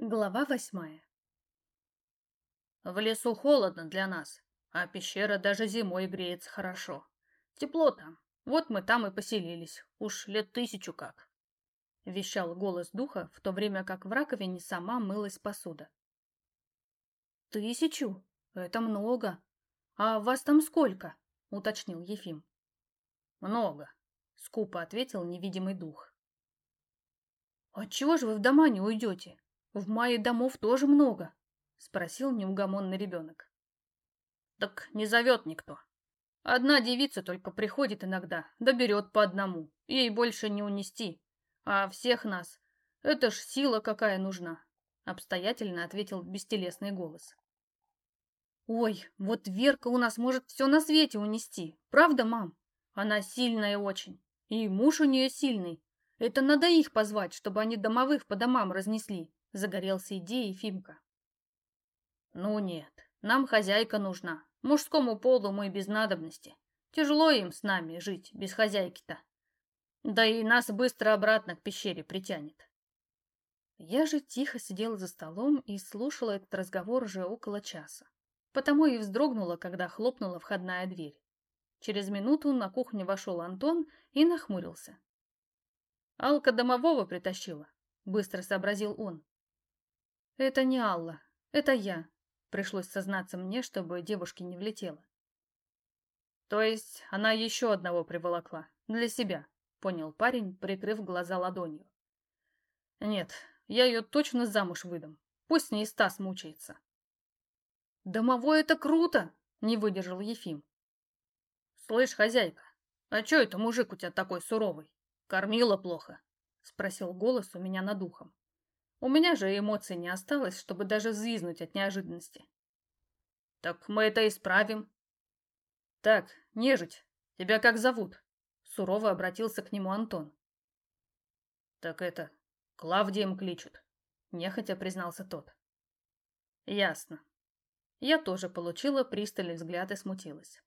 Глава восьмая В лесу холодно для нас, а пещера даже зимой греется хорошо. Тепло там. Вот мы там и поселились. Уж лет тысячу как. Вещал голос духа, в то время как в раковине сама мылась посуда. Тысячу? Это много. А вас там сколько? Уточнил Ефим. Много, скупо ответил невидимый дух. Отчего же вы в дома не уйдете? В мае домов тоже много, спросил неугомонный ребенок. Так не зовет никто. Одна девица только приходит иногда, да по одному. Ей больше не унести. А всех нас... Это ж сила какая нужна, обстоятельно ответил бестелесный голос. Ой, вот Верка у нас может все на свете унести. Правда, мам? Она сильная очень. И муж у нее сильный. Это надо их позвать, чтобы они домовых по домам разнесли. Загорелся идеей Фимка. Ну нет, нам хозяйка нужна. Мужскому полу мы без надобности. Тяжело им с нами жить, без хозяйки-то. Да и нас быстро обратно к пещере притянет. Я же тихо сидела за столом и слушала этот разговор уже около часа. Потому и вздрогнула, когда хлопнула входная дверь. Через минуту на кухню вошел Антон и нахмурился. «Алка домового притащила», — быстро сообразил он. «Это не Алла, это я», — пришлось сознаться мне, чтобы девушке не влетело. «То есть она еще одного приволокла, для себя», — понял парень, прикрыв глаза ладонью. «Нет, я ее точно замуж выдам. Пусть с ней Стас мучается». «Домовой это круто!» — не выдержал Ефим. «Слышь, хозяйка, а че это мужик у тебя такой суровый? Кормила плохо?» — спросил голос у меня над ухом. У меня же эмоций не осталось, чтобы даже взвизнуть от неожиданности. Так мы это исправим. Так, нежить, тебя как зовут? Сурово обратился к нему Антон. Так это, Клавдием кличут, нехотя признался тот. Ясно. Я тоже получила пристальный взгляд и смутилась.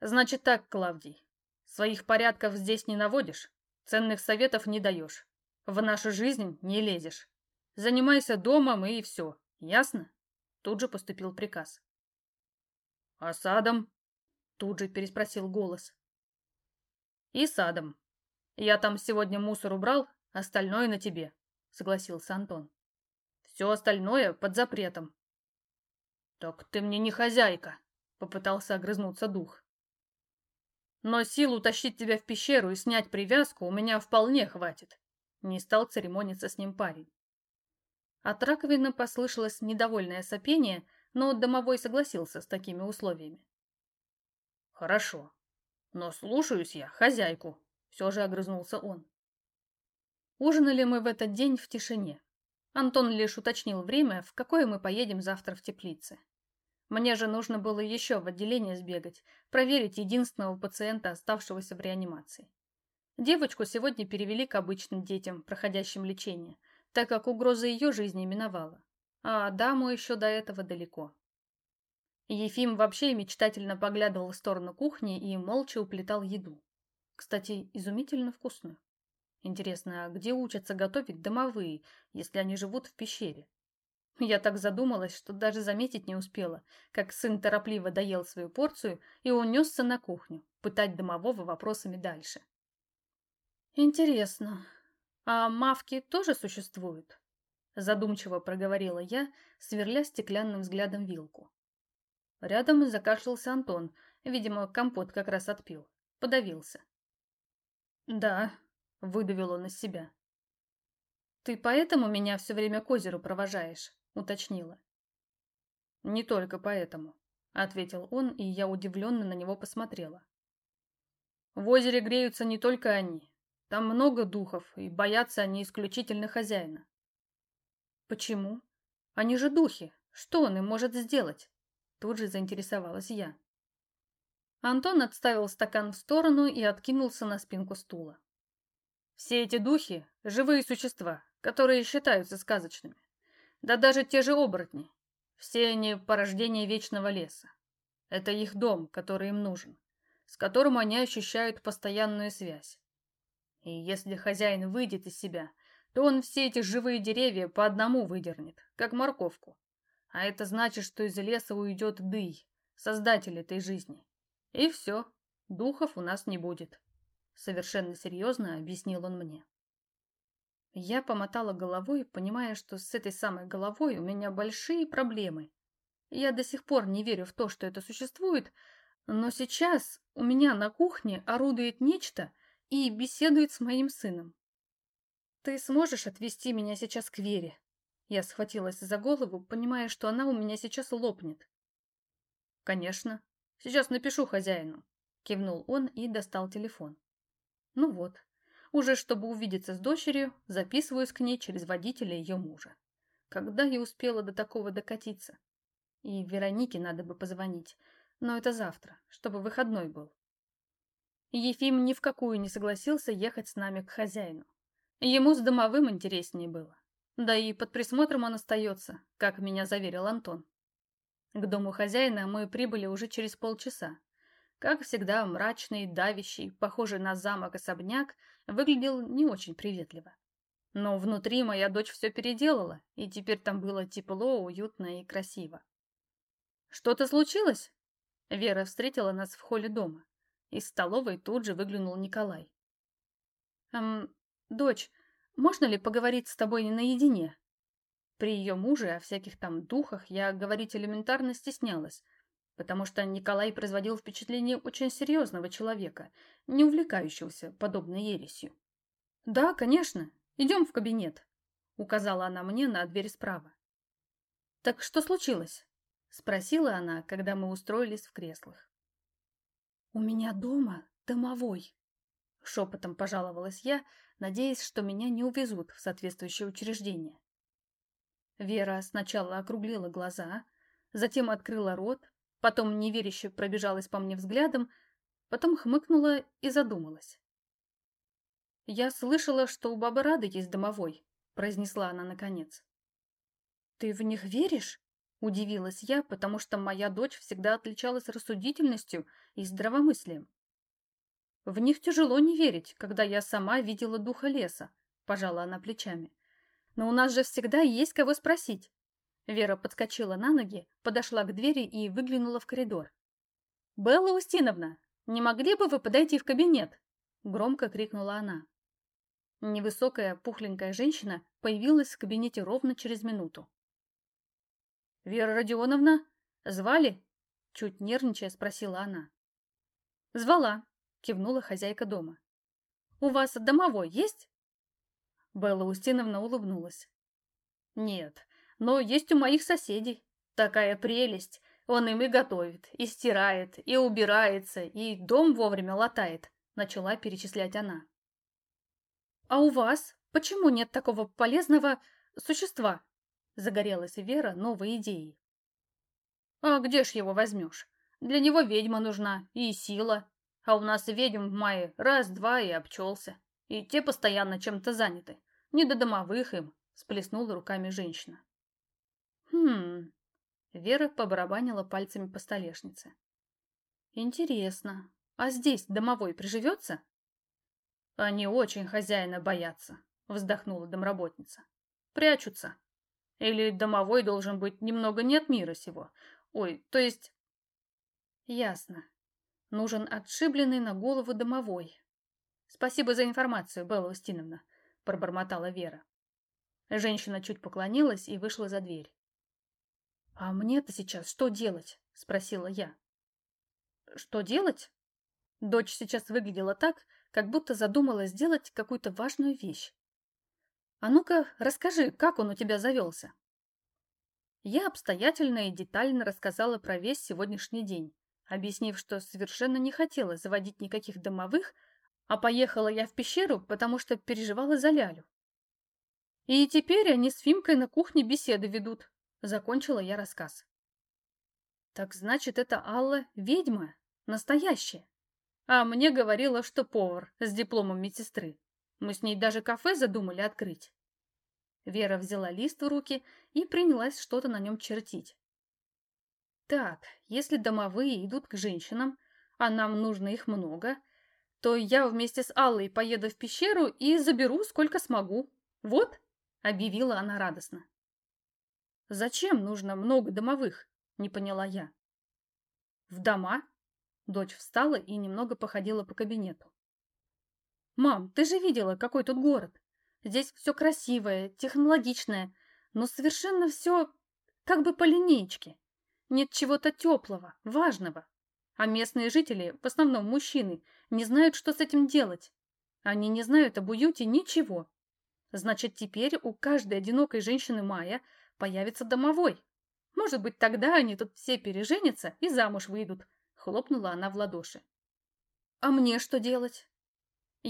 Значит так, Клавдий, своих порядков здесь не наводишь, ценных советов не даешь, в нашу жизнь не лезешь. Занимайся домом и все. Ясно? Тут же поступил приказ. А садом? Тут же переспросил голос. И садом. Я там сегодня мусор убрал, остальное на тебе, согласился Антон. Все остальное под запретом. Так ты мне не хозяйка, попытался огрызнуться дух. Но силу тащить тебя в пещеру и снять привязку у меня вполне хватит. Не стал церемониться с ним парень. От раковины послышалось недовольное сопение, но домовой согласился с такими условиями. «Хорошо, но слушаюсь я хозяйку», — все же огрызнулся он. Ужинали мы в этот день в тишине. Антон лишь уточнил время, в какое мы поедем завтра в теплице. Мне же нужно было еще в отделение сбегать, проверить единственного пациента, оставшегося в реанимации. Девочку сегодня перевели к обычным детям, проходящим лечение, так как угроза ее жизни миновала. А даму еще до этого далеко. Ефим вообще мечтательно поглядывал в сторону кухни и молча уплетал еду. Кстати, изумительно вкусную. Интересно, а где учатся готовить домовые, если они живут в пещере? Я так задумалась, что даже заметить не успела, как сын торопливо доел свою порцию и унесся на кухню, пытать домового вопросами дальше. Интересно, «А мавки тоже существуют?» Задумчиво проговорила я, сверля стеклянным взглядом вилку. Рядом закашлялся Антон, видимо, компот как раз отпил. Подавился. «Да», — выдавил он из себя. «Ты поэтому меня все время к озеру провожаешь?» — уточнила. «Не только поэтому», — ответил он, и я удивленно на него посмотрела. «В озере греются не только они, там много духов, и боятся они исключительно хозяина. Почему? Они же духи. Что он им может сделать? Тут же заинтересовалась я. Антон отставил стакан в сторону и откинулся на спинку стула. Все эти духи – живые существа, которые считаются сказочными. Да даже те же оборотни. Все они – порождение вечного леса. Это их дом, который им нужен, с которым они ощущают постоянную связь. И если хозяин выйдет из себя, то он все эти живые деревья по одному выдернет, как морковку. А это значит, что из леса уйдет Дый, создатель этой жизни. И все, духов у нас не будет. Совершенно серьезно объяснил он мне. Я помотала головой, понимая, что с этой самой головой у меня большие проблемы. Я до сих пор не верю в то, что это существует, но сейчас у меня на кухне орудует нечто и беседует с моим сыном. «Ты сможешь отвезти меня сейчас к Вере?» Я схватилась за голову, понимая, что она у меня сейчас лопнет. «Конечно. Сейчас напишу хозяину», — кивнул он и достал телефон. «Ну вот, уже чтобы увидеться с дочерью, записываюсь к ней через водителя ее мужа. Когда я успела до такого докатиться? И Веронике надо бы позвонить, но это завтра, чтобы выходной был. Ефим ни в какую не согласился ехать с нами к хозяину. Ему с домовым интереснее было. Да и под присмотром он остается, как меня заверил Антон. К дому хозяина мы прибыли уже через полчаса. Как всегда, мрачный, давящий, похожий на замок особняк, выглядел не очень приветливо. Но внутри моя дочь все переделала, и теперь там было тепло, уютно и красиво. «Что-то случилось?» Вера встретила нас в холле дома. Из столовой тут же выглянул Николай. «Эм, дочь, можно ли поговорить с тобой наедине?» При ее муже о всяких там духах я говорить элементарно стеснялась, потому что Николай производил впечатление очень серьезного человека, не увлекающегося подобной ересью. «Да, конечно. Идем в кабинет», — указала она мне на дверь справа. «Так что случилось?» — спросила она, когда мы устроились в креслах. «У меня дома домовой», — шепотом пожаловалась я, надеясь, что меня не увезут в соответствующее учреждение. Вера сначала округлила глаза, затем открыла рот, потом неверяще пробежалась по мне взглядом, потом хмыкнула и задумалась. «Я слышала, что у бабы Рады есть домовой», — произнесла она наконец. «Ты в них веришь?» — удивилась я, потому что моя дочь всегда отличалась рассудительностью и здравомыслием. «В них тяжело не верить, когда я сама видела духа леса», — пожала она плечами. «Но у нас же всегда есть кого спросить». Вера подскочила на ноги, подошла к двери и выглянула в коридор. «Белла Устиновна, не могли бы вы подойти в кабинет?» Громко крикнула она. Невысокая, пухленькая женщина появилась в кабинете ровно через минуту. «Вера Родионовна, звали?» Чуть нервничая спросила она. «Звала», кивнула хозяйка дома. «У вас домовой есть?» Белла Устиновна улыбнулась. «Нет, но есть у моих соседей. Такая прелесть. Он им и готовит, и стирает, и убирается, и дом вовремя латает, начала перечислять она. А у вас почему нет такого полезного существа? Загорелась Вера новой идеей. А где ж его возьмешь? Для него ведьма нужна и сила. А у нас ведьм в мае раз-два и обчелся. И те постоянно чем-то заняты. Не до домовых им, сплеснула руками женщина. Хм. Вера побарабанила пальцами по столешнице. Интересно, а здесь домовой приживется? Они очень хозяина боятся, вздохнула домработница. Прячутся. Или домовой должен быть немного не от мира сего. Ой, то есть... Ясно. Нужен отшибленный на голову домовой. Спасибо за информацию, Белла Устиновна, пробормотала Вера. Женщина чуть поклонилась и вышла за дверь. «А мне-то сейчас что делать?» — спросила я. «Что делать?» Дочь сейчас выглядела так, как будто задумала сделать какую-то важную вещь. «А ну-ка, расскажи, как он у тебя завелся?» Я обстоятельно и детально рассказала про весь сегодняшний день, объяснив, что совершенно не хотела заводить никаких домовых, а поехала я в пещеру, потому что переживала за Лялю. И теперь они с Фимкой на кухне беседы ведут, Закончила я рассказ. Так значит, это Алла ведьма, настоящая. А мне говорила, что повар с дипломом медсестры. Мы с ней даже кафе задумали открыть. Вера взяла лист в руки и принялась что-то на нем чертить. Так, если домовые идут к женщинам, а нам нужно их много, то я вместе с Аллой поеду в пещеру и заберу сколько смогу, Вот, объявила она радостно. Зачем нужно много домовых? Не поняла я. В дома? Дочь встала и немного походила по кабинету. Мам, ты же видела, какой тут город. Здесь все красивое, технологичное, но совершенно все как бы по линейке. Нет чего-то теплого, важного. А местные жители, в основном мужчины, не знают, что с этим делать. Они не знают об уюте ничего. Значит, теперь у каждой одинокой женщины Майя появится домовой. Может быть, тогда они тут все переженятся и замуж выйдут. Хлопнула она в ладоши. А мне что делать?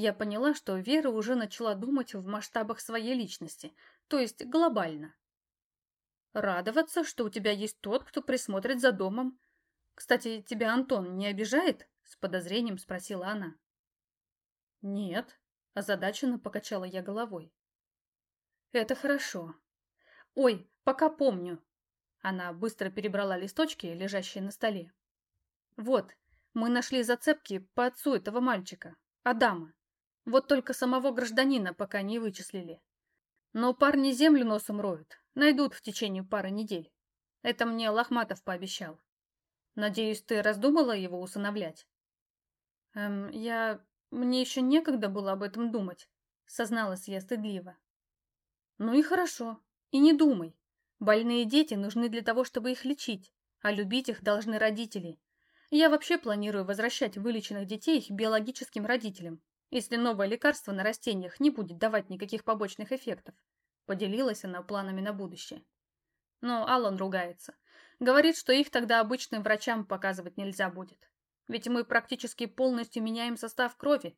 Я поняла, что Вера уже начала думать в масштабах своей личности, то есть глобально. Радоваться, что у тебя есть тот, кто присмотрит за домом. Кстати, тебя Антон не обижает? С подозрением спросила она. Нет, озадаченно покачала я головой. Это хорошо. Ой, пока помню. Она быстро перебрала листочки, лежащие на столе. Вот, мы нашли зацепки по отцу этого мальчика, Адама. Вот только самого гражданина пока не вычислили. Но парни землю носом роют, найдут в течение пары недель. Это мне Лохматов пообещал. Надеюсь, ты раздумала его усыновлять? Эм, я... Мне еще некогда было об этом думать, созналась я стыдливо. Ну и хорошо. И не думай. Больные дети нужны для того, чтобы их лечить, а любить их должны родители. Я вообще планирую возвращать вылеченных детей их биологическим родителям, если новое лекарство на растениях не будет давать никаких побочных эффектов. Поделилась она планами на будущее. Но Аллан ругается. Говорит, что их тогда обычным врачам показывать нельзя будет. Ведь мы практически полностью меняем состав крови.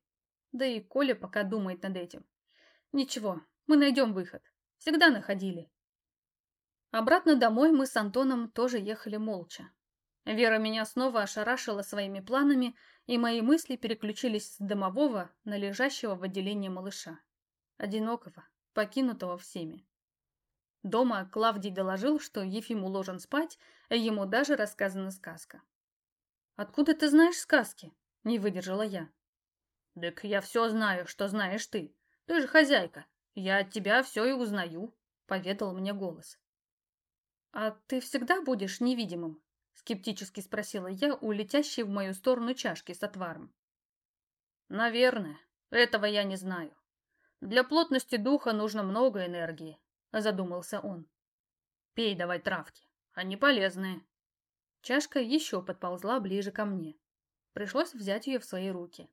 Да и Коля пока думает над этим. Ничего, мы найдем выход. Всегда находили. Обратно домой мы с Антоном тоже ехали молча. Вера меня снова ошарашила своими планами, и мои мысли переключились с домового на лежащего в отделении малыша. Одинокого, покинутого всеми. Дома Клавдий доложил, что Ефим уложен спать, а ему даже рассказана сказка. «Откуда ты знаешь сказки?» – не выдержала я. «Так я все знаю, что знаешь ты. Ты же хозяйка. Я от тебя все и узнаю», – поведал мне голос. «А ты всегда будешь невидимым?» Скептически спросила я у летящей в мою сторону чашки с отваром. Наверное, этого я не знаю. Для плотности духа нужно много энергии, задумался он. Пей давай травки, они полезные. Чашка еще подползла ближе ко мне. Пришлось взять ее в свои руки.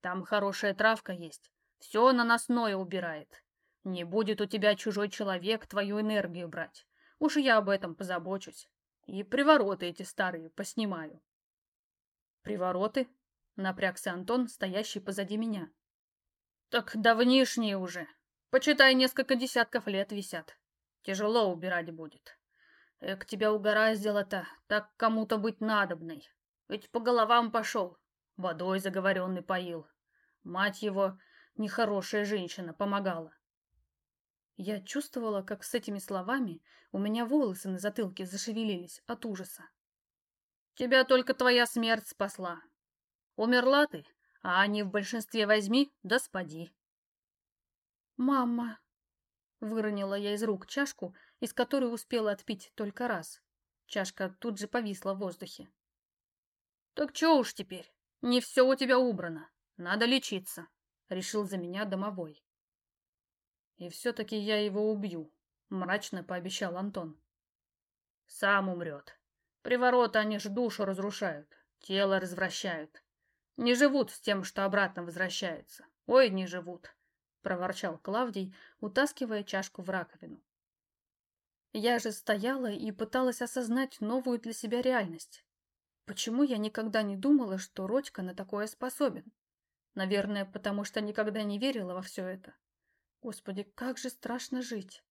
Там хорошая травка есть, все наносное убирает. Не будет у тебя чужой человек твою энергию брать. Уж я об этом позабочусь. И привороты эти старые поснимаю. Привороты? Напрягся Антон, стоящий позади меня. Так давнишние уже. Почитай, несколько десятков лет висят. Тяжело убирать будет. Эк, тебя угораздило-то, так кому-то быть надобной. Ведь по головам пошел, водой заговоренный поил. Мать его, нехорошая женщина, помогала. Я чувствовала, как с этими словами у меня волосы на затылке зашевелились от ужаса. «Тебя только твоя смерть спасла. Умерла ты, а они в большинстве возьми да спади». «Мама!» — выронила я из рук чашку, из которой успела отпить только раз. Чашка тут же повисла в воздухе. «Так чё уж теперь? Не все у тебя убрано. Надо лечиться», — решил за меня домовой. И все-таки я его убью, мрачно пообещал Антон. Сам умрет. Привороты они ж душу разрушают, тело развращают. Не живут с тем, что обратно возвращается. Ой, не живут, проворчал Клавдий, утаскивая чашку в раковину. Я же стояла и пыталась осознать новую для себя реальность. Почему я никогда не думала, что Родька на такое способен? Наверное, потому что никогда не верила во все это. Господи, как же страшно жить.